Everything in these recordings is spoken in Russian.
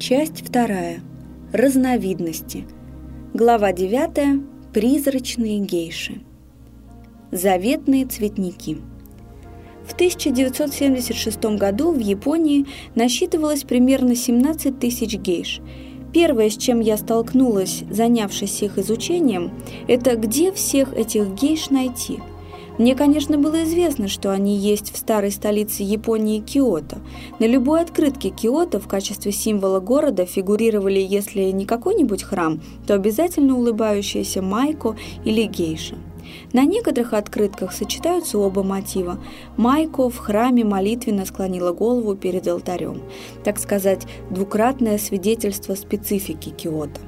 Часть вторая. Разновидности. Глава 9. Призрачные гейши. Заветные цветники. В 1976 году в Японии насчитывалось примерно 17 тысяч гейш. Первое, с чем я столкнулась, занявшись их изучением, это где всех этих гейш найти – мне, конечно, было известно, что они есть в старой столице Японии Киото. На любой открытке Киото в качестве символа города фигурировали, если не какой-нибудь храм, то обязательно улыбающаяся майко или гейша. На некоторых открытках сочетаются оба мотива. Майко в храме молитвенно склонила голову перед алтарем. Так сказать, двукратное свидетельство специфики Киото.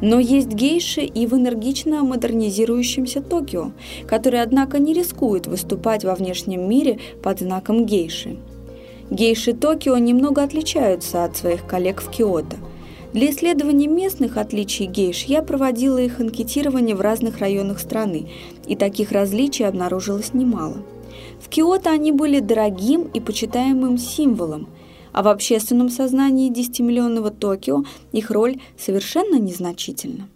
Но есть гейши и в энергично модернизирующемся Токио, которые, однако, не рискуют выступать во внешнем мире под знаком гейши. Гейши Токио немного отличаются от своих коллег в Киото. Для исследования местных отличий гейш я проводила их анкетирование в разных районах страны, и таких различий обнаружилось немало. В Киото они были дорогим и почитаемым символом – а в общественном сознании 10-миллионного Токио их роль совершенно незначительна.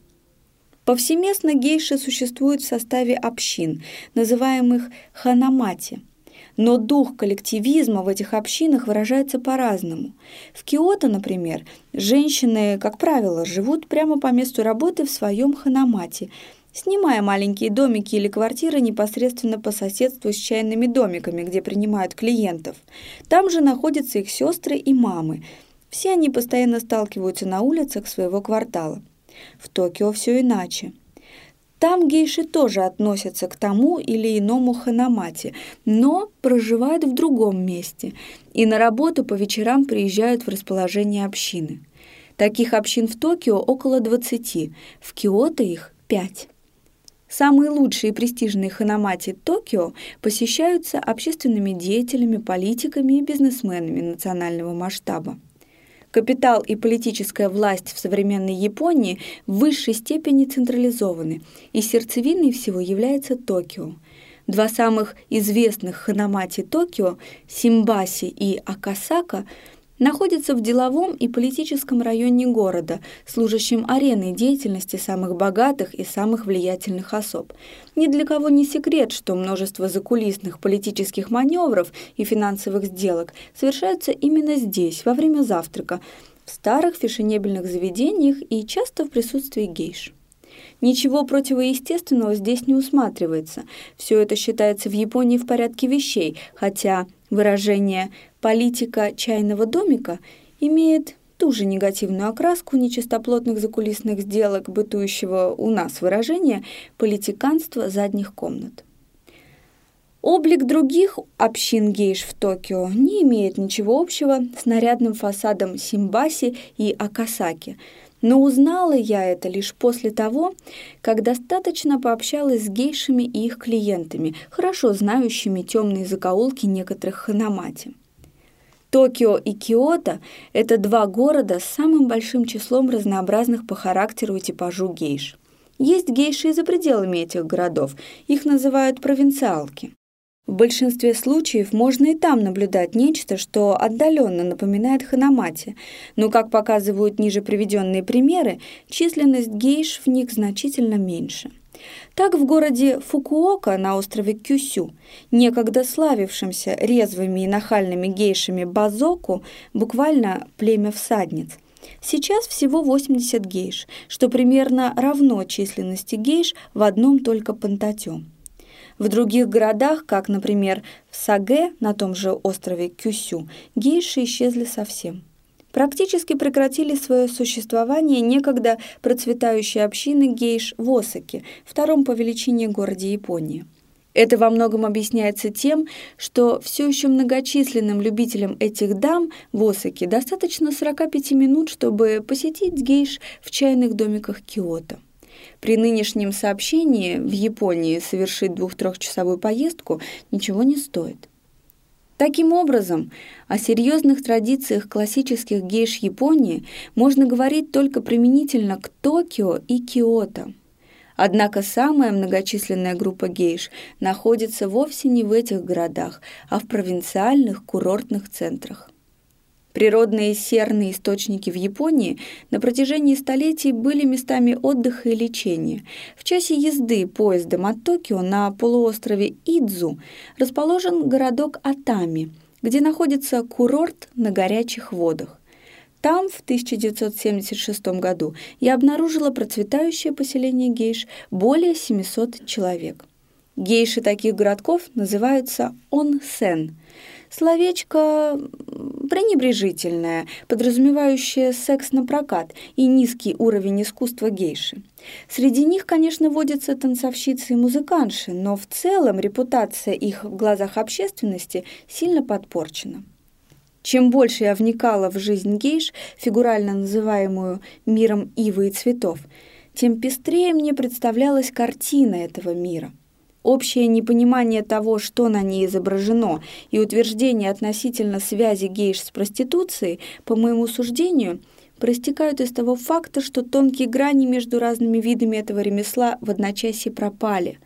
Повсеместно гейши существуют в составе общин, называемых ханамати. Но дух коллективизма в этих общинах выражается по-разному. В Киото, например, женщины, как правило, живут прямо по месту работы в своем ханамате – снимая маленькие домики или квартиры непосредственно по соседству с чайными домиками, где принимают клиентов. Там же находятся их сестры и мамы. Все они постоянно сталкиваются на улицах своего квартала. В Токио все иначе. Там гейши тоже относятся к тому или иному ханамате, но проживают в другом месте и на работу по вечерам приезжают в расположение общины. Таких общин в Токио около 20, в Киото их 5. Самые лучшие и престижные ханамати Токио посещаются общественными деятелями, политиками и бизнесменами национального масштаба. Капитал и политическая власть в современной Японии в высшей степени централизованы, и сердцевиной всего является Токио. Два самых известных ханамати Токио, Симбаси и Акасака – находится в деловом и политическом районе города, служащем ареной деятельности самых богатых и самых влиятельных особ. Ни для кого не секрет, что множество закулисных политических маневров и финансовых сделок совершаются именно здесь, во время завтрака, в старых фешенебельных заведениях и часто в присутствии гейш. Ничего противоестественного здесь не усматривается. Все это считается в Японии в порядке вещей, хотя выражение политика чайного домика имеет ту же негативную окраску нечистоплотных закулисных сделок, бытующего у нас выражения политиканства задних комнат. Облик других общин гейш в Токио не имеет ничего общего с нарядным фасадом Симбаси и Акасаки, но узнала я это лишь после того, как достаточно пообщалась с гейшами и их клиентами, хорошо знающими темные закоулки некоторых ханамати. Токио и Киото – это два города с самым большим числом разнообразных по характеру и типажу гейш. Есть гейши и за пределами этих городов, их называют провинциалки. В большинстве случаев можно и там наблюдать нечто, что отдаленно напоминает ханамати, но, как показывают ниже приведенные примеры, численность гейш в них значительно меньше – так в городе Фукуока на острове Кюсю, некогда славившемся резвыми и нахальными гейшами Базоку, буквально племя всадниц, Сейчас всего 80 гейш, что примерно равно численности гейш в одном только Пантатё. В других городах, как, например, в Саге, на том же острове Кюсю, гейши исчезли совсем практически прекратили свое существование некогда процветающие общины гейш в Осаке, втором по величине городе Японии. Это во многом объясняется тем, что все еще многочисленным любителям этих дам в Осаке достаточно 45 минут, чтобы посетить гейш в чайных домиках Киото. При нынешнем сообщении в Японии совершить двух-трехчасовую поездку ничего не стоит. Таким образом, о серьезных традициях классических гейш Японии можно говорить только применительно к Токио и Киото. Однако самая многочисленная группа гейш находится вовсе не в этих городах, а в провинциальных курортных центрах. Природные серные источники в Японии на протяжении столетий были местами отдыха и лечения. В часе езды поездом от Токио на полуострове Идзу расположен городок Атами, где находится курорт на горячих водах. Там в 1976 году я обнаружила процветающее поселение гейш более 700 человек. Гейши таких городков называются онсен. Словечко пренебрежительное, подразумевающее секс на прокат и низкий уровень искусства гейши. Среди них, конечно, водятся танцовщицы и музыканши, но в целом репутация их в глазах общественности сильно подпорчена. Чем больше я вникала в жизнь гейш, фигурально называемую «миром ивы и цветов», тем пестрее мне представлялась картина этого мира – Общее непонимание того, что на ней изображено, и утверждение относительно связи гейш с проституцией, по моему суждению, проистекают из того факта, что тонкие грани между разными видами этого ремесла в одночасье пропали.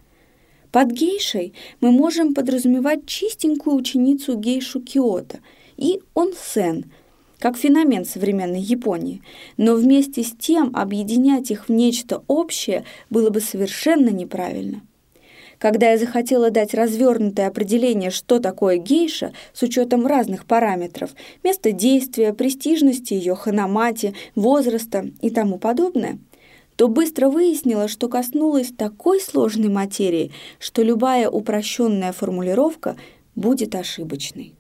Под гейшей мы можем подразумевать чистенькую ученицу гейшу Киото и онсен, как феномен современной Японии, но вместе с тем объединять их в нечто общее было бы совершенно неправильно. Когда я захотела дать развернутое определение, что такое гейша, с учетом разных параметров, места действия, престижности ее ханамати, возраста и тому подобное, то быстро выяснила, что коснулась такой сложной материи, что любая упрощенная формулировка будет ошибочной.